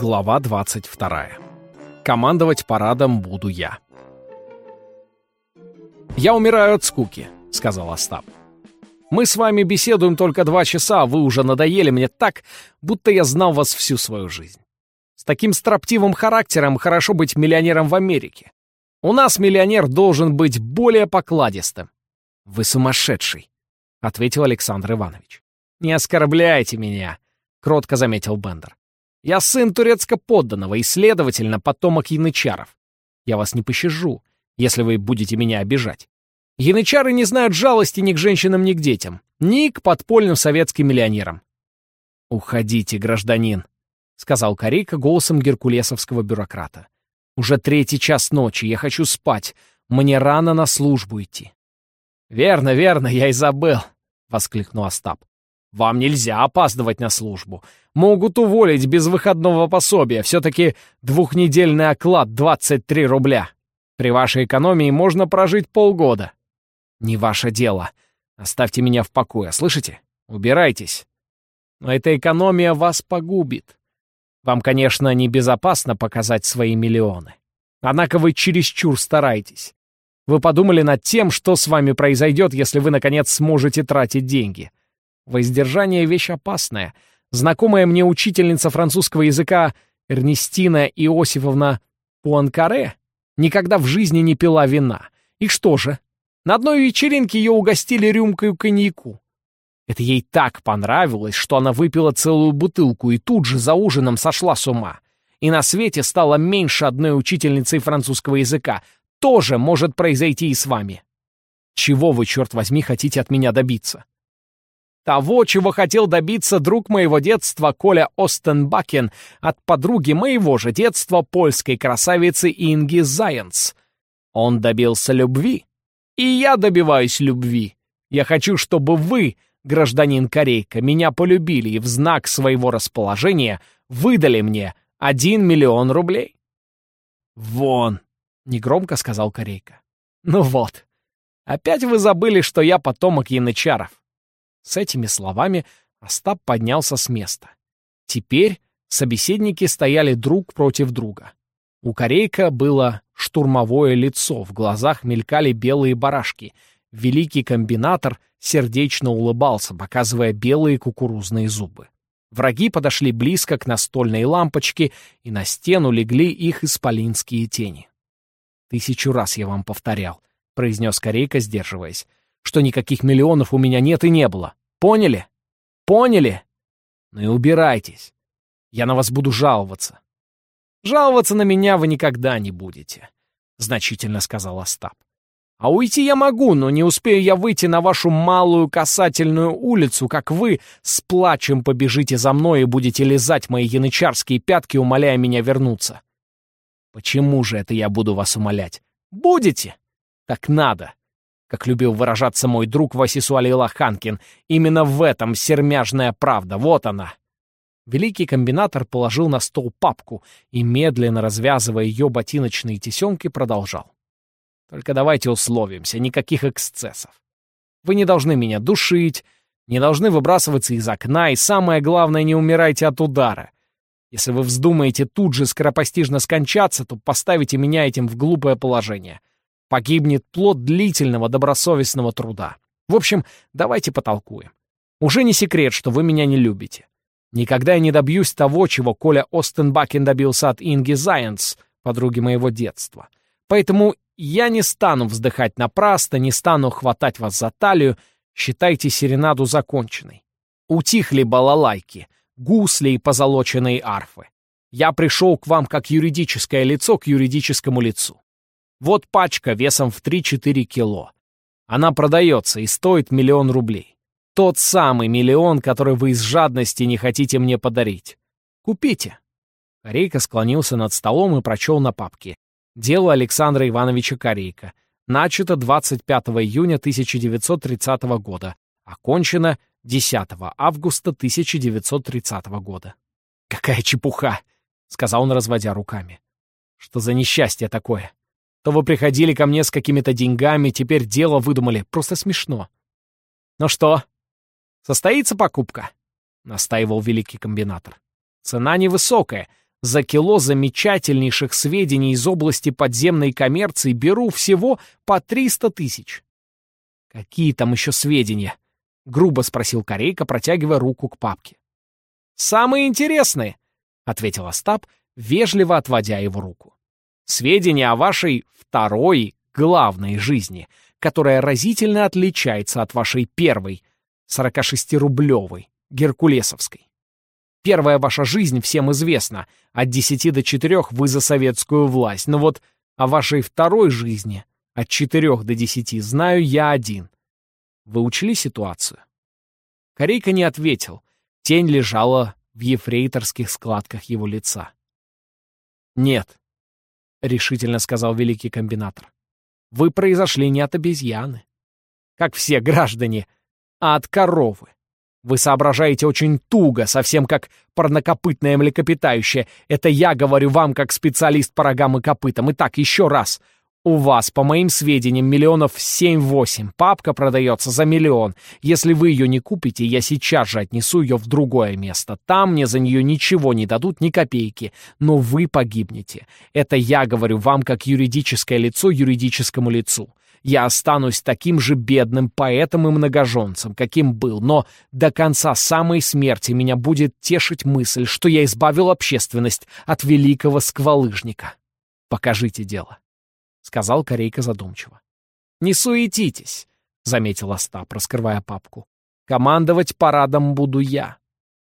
Глава 22. Командовать парадом буду я. «Я умираю от скуки», — сказал Остап. «Мы с вами беседуем только два часа, а вы уже надоели мне так, будто я знал вас всю свою жизнь. С таким строптивым характером хорошо быть миллионером в Америке. У нас миллионер должен быть более покладистым». «Вы сумасшедший», — ответил Александр Иванович. «Не оскорбляйте меня», — кротко заметил Бендер. «Я сын турецко-подданного и, следовательно, потомок янычаров. Я вас не пощажу, если вы будете меня обижать. Янычары не знают жалости ни к женщинам, ни к детям, ни к подпольным советским миллионерам». «Уходите, гражданин», — сказал Корейка голосом геркулесовского бюрократа. «Уже третий час ночи, я хочу спать. Мне рано на службу идти». «Верно, верно, я и забыл», — воскликнул Остап. Вам нельзя опаздывать на службу. Могут уволить без выходного пособия. Все-таки двухнедельный оклад 23 рубля. При вашей экономии можно прожить полгода. Не ваше дело. Оставьте меня в покое, слышите? Убирайтесь. Но эта экономия вас погубит. Вам, конечно, небезопасно показать свои миллионы. Однако вы чересчур стараетесь. Вы подумали над тем, что с вами произойдет, если вы, наконец, сможете тратить деньги. Воздержание — вещь опасная. Знакомая мне учительница французского языка Эрнестина Иосифовна Пуанкаре никогда в жизни не пила вина. И что же? На одной вечеринке ее угостили рюмкой коньяку. Это ей так понравилось, что она выпила целую бутылку и тут же за ужином сошла с ума. И на свете стало меньше одной учительницы французского языка. Тоже может произойти и с вами. Чего вы, черт возьми, хотите от меня добиться? Того, чего хотел добиться друг моего детства Коля Остенбакен от подруги моего же детства польской красавицы Инги Зайенс. Он добился любви. И я добиваюсь любви. Я хочу, чтобы вы, гражданин Корейка, меня полюбили и в знак своего расположения выдали мне один миллион рублей. «Вон!» — негромко сказал Корейка. «Ну вот. Опять вы забыли, что я потомок янычаров. С этими словами Остап поднялся с места. Теперь собеседники стояли друг против друга. У Корейка было штурмовое лицо, в глазах мелькали белые барашки. Великий комбинатор сердечно улыбался, показывая белые кукурузные зубы. Враги подошли близко к настольной лампочке, и на стену легли их исполинские тени. «Тысячу раз я вам повторял», — произнес Корейка, сдерживаясь что никаких миллионов у меня нет и не было. Поняли? Поняли? Ну и убирайтесь. Я на вас буду жаловаться. Жаловаться на меня вы никогда не будете, значительно сказал Остап. А уйти я могу, но не успею я выйти на вашу малую касательную улицу, как вы с плачем побежите за мной и будете лизать мои янычарские пятки, умоляя меня вернуться. Почему же это я буду вас умолять? Будете? Так надо как любил выражаться мой друг Васисуали Лоханкин. Именно в этом сермяжная правда, вот она. Великий комбинатор положил на стол папку и, медленно развязывая ее ботиночные тесемки, продолжал. «Только давайте условимся, никаких эксцессов. Вы не должны меня душить, не должны выбрасываться из окна, и самое главное, не умирайте от удара. Если вы вздумаете тут же скоропостижно скончаться, то поставите меня этим в глупое положение. Погибнет плод длительного добросовестного труда. В общем, давайте потолкуем. Уже не секрет, что вы меня не любите. Никогда я не добьюсь того, чего Коля Остенбакен добился от Инги Зайенс, подруги моего детства. Поэтому я не стану вздыхать напрасно, не стану хватать вас за талию, считайте серенаду законченной. Утихли балалайки, гусли и позолоченные арфы. Я пришел к вам как юридическое лицо к юридическому лицу. Вот пачка весом в 3-4 кило. Она продается и стоит миллион рублей. Тот самый миллион, который вы из жадности не хотите мне подарить. Купите. Корейка склонился над столом и прочел на папке. Дело Александра Ивановича Корейка. Начато 25 июня 1930 года. Окончено 10 августа 1930 года. «Какая чепуха!» — сказал он, разводя руками. «Что за несчастье такое? То вы приходили ко мне с какими-то деньгами, теперь дело выдумали. Просто смешно. Ну что, состоится покупка? Настаивал великий комбинатор. Цена невысокая. за кило замечательнейших сведений из области подземной коммерции беру всего по 300 тысяч. Какие там еще сведения? Грубо спросил Корейка, протягивая руку к папке. Самые интересные, ответил Остап, вежливо отводя его руку. Сведения о вашей второй главной жизни, которая разительно отличается от вашей первой, 46-рублевой, геркулесовской. Первая ваша жизнь всем известна. От десяти до четырех вы за советскую власть. Но вот о вашей второй жизни от четырех до десяти знаю я один. Вы учли ситуацию? Корейка не ответил. Тень лежала в ефрейторских складках его лица. «Нет», — решительно сказал великий комбинатор. «Вы произошли не от обезьяны, как все граждане, а от коровы. Вы соображаете очень туго, совсем как парнокопытное млекопитающее. Это я говорю вам как специалист по рогам и копытам. Итак, еще раз. У вас, по моим сведениям, миллионов семь-восемь. Папка продается за миллион. Если вы ее не купите, я сейчас же отнесу ее в другое место. Там мне за нее ничего не дадут, ни копейки. Но вы погибнете. Это я говорю вам как юридическое лицо юридическому лицу я останусь таким же бедным поэтом и многоженцем, каким был, но до конца самой смерти меня будет тешить мысль, что я избавил общественность от великого сквалыжника. Покажите дело, — сказал Корейка задумчиво. Не суетитесь, — заметил Остап, раскрывая папку. Командовать парадом буду я.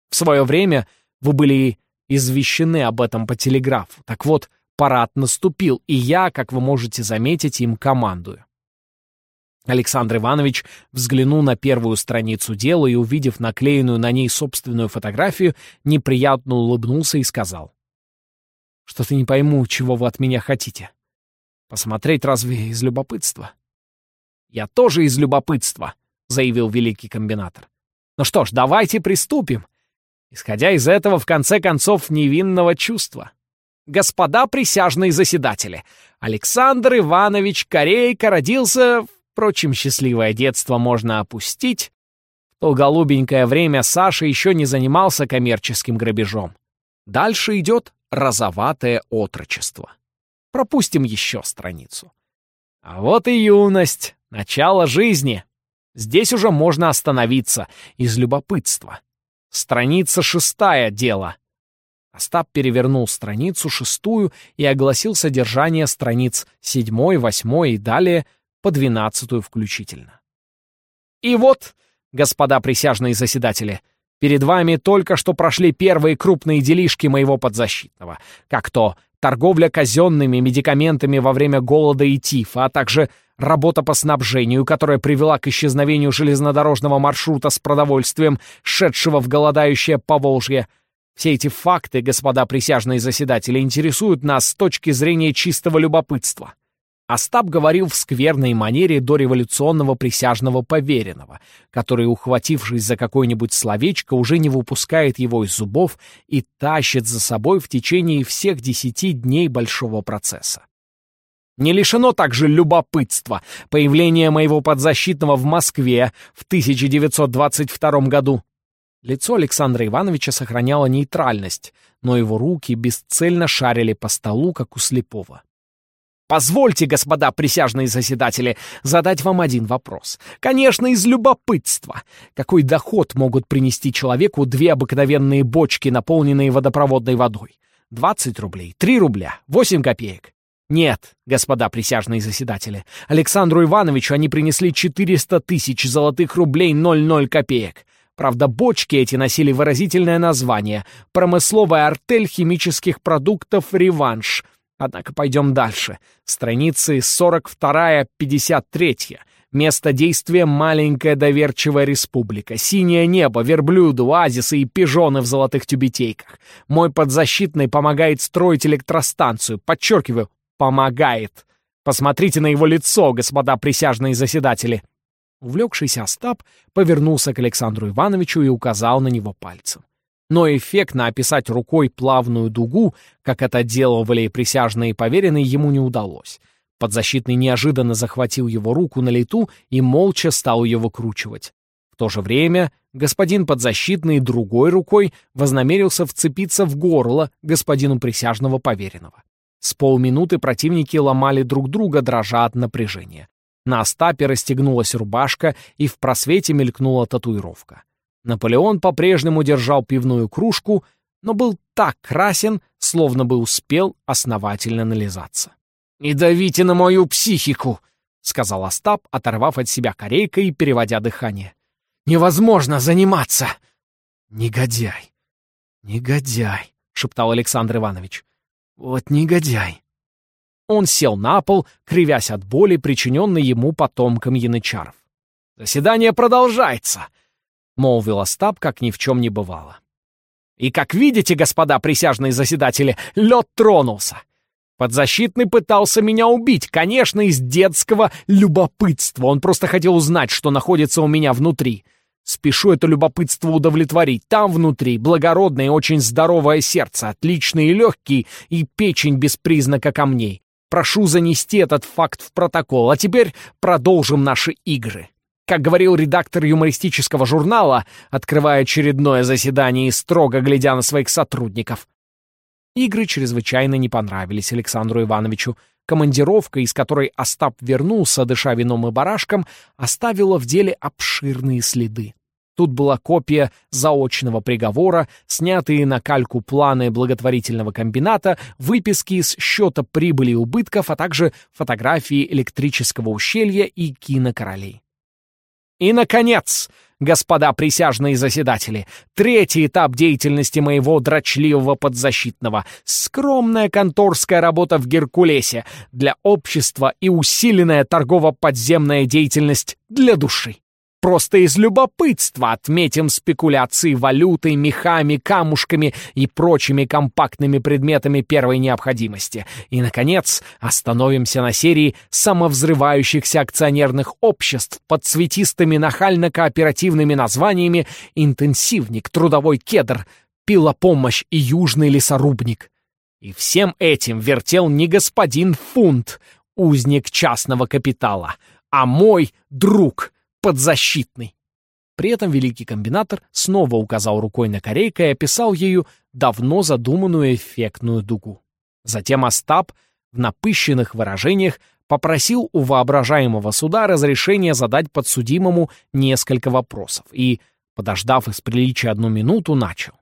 В свое время вы были извещены об этом по телеграфу. Так вот, парад наступил, и я, как вы можете заметить, им командую. Александр Иванович взглянул на первую страницу дела и, увидев наклеенную на ней собственную фотографию, неприятно улыбнулся и сказал. «Что-то не пойму, чего вы от меня хотите. Посмотреть разве из любопытства?» «Я тоже из любопытства», — заявил великий комбинатор. «Ну что ж, давайте приступим. Исходя из этого, в конце концов, невинного чувства. Господа присяжные заседатели, Александр Иванович Корейко родился Впрочем, счастливое детство можно опустить. В то время Саша еще не занимался коммерческим грабежом. Дальше идет розоватое отрочество. Пропустим еще страницу. А вот и юность, начало жизни. Здесь уже можно остановиться из любопытства. Страница шестая дело. Остап перевернул страницу шестую и огласил содержание страниц седьмой, восьмой и далее по двенадцатую включительно. И вот, господа присяжные заседатели, перед вами только что прошли первые крупные делишки моего подзащитного, как то торговля казенными медикаментами во время голода и тифа, а также работа по снабжению, которая привела к исчезновению железнодорожного маршрута с продовольствием, шедшего в голодающее Поволжье. Все эти факты, господа присяжные заседатели, интересуют нас с точки зрения чистого любопытства. Остап говорил в скверной манере дореволюционного присяжного поверенного, который, ухватившись за какое-нибудь словечко, уже не выпускает его из зубов и тащит за собой в течение всех десяти дней большого процесса. Не лишено также любопытства появление моего подзащитного в Москве в 1922 году. Лицо Александра Ивановича сохраняло нейтральность, но его руки бесцельно шарили по столу, как у слепого. Позвольте, господа присяжные заседатели, задать вам один вопрос. Конечно, из любопытства. Какой доход могут принести человеку две обыкновенные бочки, наполненные водопроводной водой? 20 рублей, 3 рубля, 8 копеек. Нет, господа присяжные заседатели, Александру Ивановичу они принесли 400 тысяч золотых рублей 00 копеек. Правда, бочки эти носили выразительное название «Промысловая артель химических продуктов «Реванш», Однако пойдем дальше. Страницы 42-53. Место действия — маленькая доверчивая республика. Синее небо, верблюды, оазисы и пижоны в золотых тюбетейках. Мой подзащитный помогает строить электростанцию. Подчеркиваю, помогает. Посмотрите на его лицо, господа присяжные заседатели. Увлекшийся Остап повернулся к Александру Ивановичу и указал на него пальцем но эффектно описать рукой плавную дугу, как это делали присяжные поверенные, ему не удалось. Подзащитный неожиданно захватил его руку на лету и молча стал ее выкручивать. В то же время господин подзащитный другой рукой вознамерился вцепиться в горло господину присяжного поверенного. С полминуты противники ломали друг друга, дрожа от напряжения. На Остапе расстегнулась рубашка, и в просвете мелькнула татуировка. Наполеон по-прежнему держал пивную кружку, но был так красен, словно бы успел основательно нализаться. «Не давите на мою психику!» — сказал Остап, оторвав от себя корейкой и переводя дыхание. «Невозможно заниматься!» «Негодяй! Негодяй!» — шептал Александр Иванович. «Вот негодяй!» Он сел на пол, кривясь от боли, причиненной ему потомкам янычаров. «Заседание продолжается!» — молвил Остап, как ни в чем не бывало. «И как видите, господа присяжные заседатели, лед тронулся. Подзащитный пытался меня убить, конечно, из детского любопытства. Он просто хотел узнать, что находится у меня внутри. Спешу это любопытство удовлетворить. Там внутри благородное и очень здоровое сердце, отличные легкие и печень без признака камней. Прошу занести этот факт в протокол. А теперь продолжим наши игры. Как говорил редактор юмористического журнала, открывая очередное заседание и строго глядя на своих сотрудников, Игры чрезвычайно не понравились Александру Ивановичу. Командировка, из которой Остап вернулся, дыша вином и барашком, оставила в деле обширные следы. Тут была копия заочного приговора, снятые на кальку планы благотворительного комбината, выписки из счета прибыли и убытков, а также фотографии электрического ущелья и кинокоролей. И, наконец, господа присяжные заседатели, третий этап деятельности моего дрочливого подзащитного — скромная конторская работа в Геркулесе для общества и усиленная торгово-подземная деятельность для души. Просто из любопытства отметим спекуляции валютой, мехами, камушками и прочими компактными предметами первой необходимости. И, наконец, остановимся на серии самовзрывающихся акционерных обществ под цветистыми нахально-кооперативными названиями «Интенсивник», «Трудовой кедр», «Пилопомощь» и «Южный лесорубник». И всем этим вертел не господин Фунт, узник частного капитала, а мой друг — подзащитный. При этом великий комбинатор снова указал рукой на корейка и описал ею давно задуманную эффектную дугу. Затем Остап в напыщенных выражениях попросил у воображаемого суда разрешения задать подсудимому несколько вопросов и, подождав из приличия одну минуту, начал.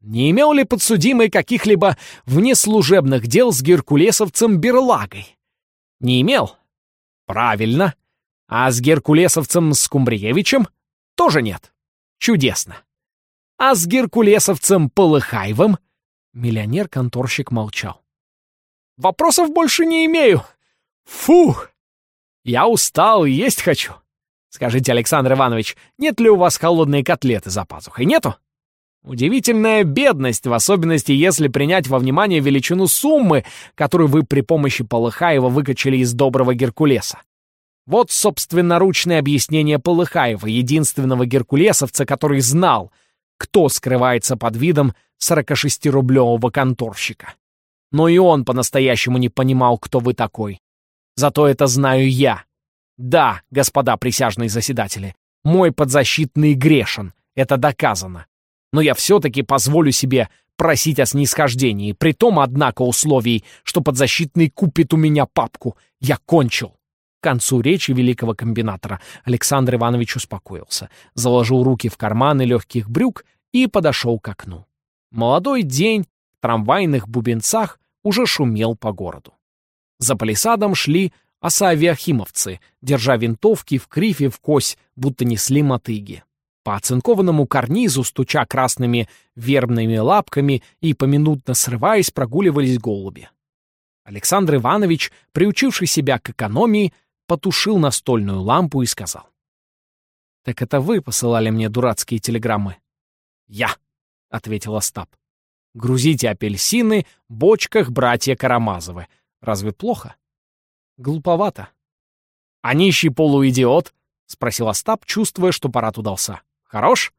Не имел ли подсудимый каких-либо внеслужебных дел с геркулесовцем Берлагой? Не имел? Правильно. А с геркулесовцем Скумбриевичем тоже нет. Чудесно. А с геркулесовцем Полыхаевым? Миллионер-конторщик молчал. Вопросов больше не имею. Фух! Я устал и есть хочу. Скажите, Александр Иванович, нет ли у вас холодные котлеты за пазухой? Нету? Удивительная бедность, в особенности если принять во внимание величину суммы, которую вы при помощи Полыхаева выкачали из доброго Геркулеса. Вот собственноручное объяснение Полыхаева, единственного геркулесовца, который знал, кто скрывается под видом 46-рублевого конторщика. Но и он по-настоящему не понимал, кто вы такой. Зато это знаю я. Да, господа присяжные заседатели, мой подзащитный грешен, это доказано. Но я все-таки позволю себе просить о снисхождении, при том, однако, условий, что подзащитный купит у меня папку. Я кончил. К концу речи великого комбинатора Александр Иванович успокоился, заложил руки в карманы легких брюк и подошел к окну. Молодой день в трамвайных бубенцах уже шумел по городу. За палисадом шли осавиахимовцы, держа винтовки в крифе в кось, будто несли мотыги. По оцинкованному карнизу, стуча красными вербными лапками и поминутно срываясь, прогуливались голуби. Александр Иванович, приучивший себя к экономии, потушил настольную лампу и сказал. «Так это вы посылали мне дурацкие телеграммы?» «Я», — ответил Остап. «Грузите апельсины бочках братья Карамазовы. Разве плохо?» «Глуповато». «А нищий полуидиот?» — спросил Остап, чувствуя, что парад удался. «Хорош?»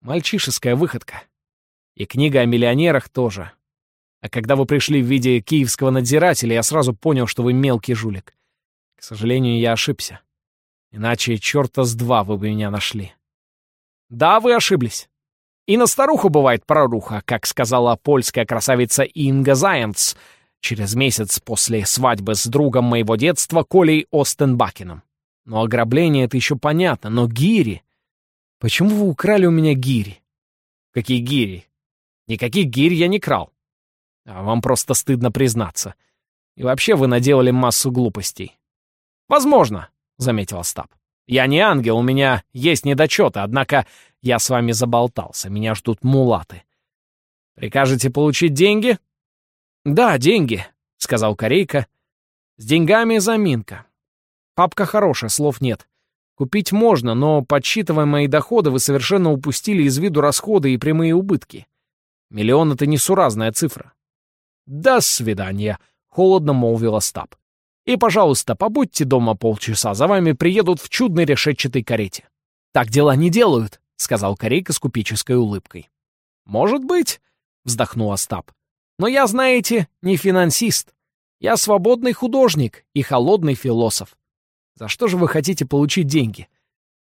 «Мальчишеская выходка. И книга о миллионерах тоже. А когда вы пришли в виде киевского надзирателя, я сразу понял, что вы мелкий жулик. Сожалению, я ошибся. Иначе черта с два вы бы меня нашли. Да, вы ошиблись. И на старуху бывает проруха, как сказала польская красавица Инга Зайенц через месяц после свадьбы с другом моего детства Колей Остенбакеном. Но ограбление — это еще понятно, но гири... Почему вы украли у меня гири? Какие гири? Никаких гирь я не крал. А вам просто стыдно признаться. И вообще вы наделали массу глупостей. Возможно, — заметил Остап. Я не ангел, у меня есть недочеты, однако я с вами заболтался, меня ждут мулаты. Прикажете получить деньги? Да, деньги, — сказал Корейка. С деньгами заминка. Папка хорошая, слов нет. Купить можно, но, подсчитывая мои доходы, вы совершенно упустили из виду расходы и прямые убытки. Миллион — это несуразная цифра. «До свидания», — холодно молвил Остап. «И, пожалуйста, побудьте дома полчаса, за вами приедут в чудной решетчатой карете». «Так дела не делают», — сказал Корейка с купеческой улыбкой. «Может быть», — вздохнул Остап. «Но я, знаете, не финансист. Я свободный художник и холодный философ. За что же вы хотите получить деньги?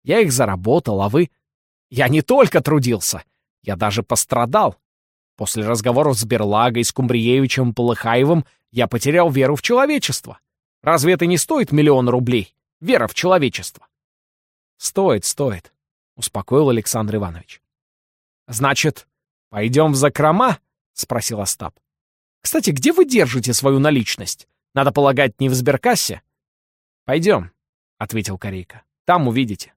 Я их заработал, а вы... Я не только трудился, я даже пострадал. После разговоров с Берлагой, с Кумбриевичем, Полыхаевым я потерял веру в человечество. Разве это не стоит миллион рублей? Вера в человечество. Стоит, стоит, — успокоил Александр Иванович. Значит, пойдем в закрома? — спросил Остап. Кстати, где вы держите свою наличность? Надо полагать, не в сберкассе? Пойдем, ответил Корейка. «Там увидите».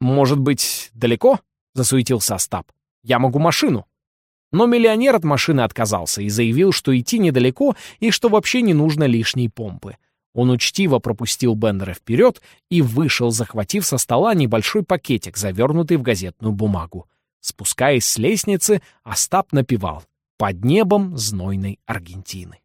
«Может быть, далеко?» — засуетился Остап. «Я могу машину». Но миллионер от машины отказался и заявил, что идти недалеко и что вообще не нужно лишней помпы. Он учтиво пропустил Бендера вперед и вышел, захватив со стола небольшой пакетик, завернутый в газетную бумагу. Спускаясь с лестницы, Остап напевал «Под небом знойной Аргентины».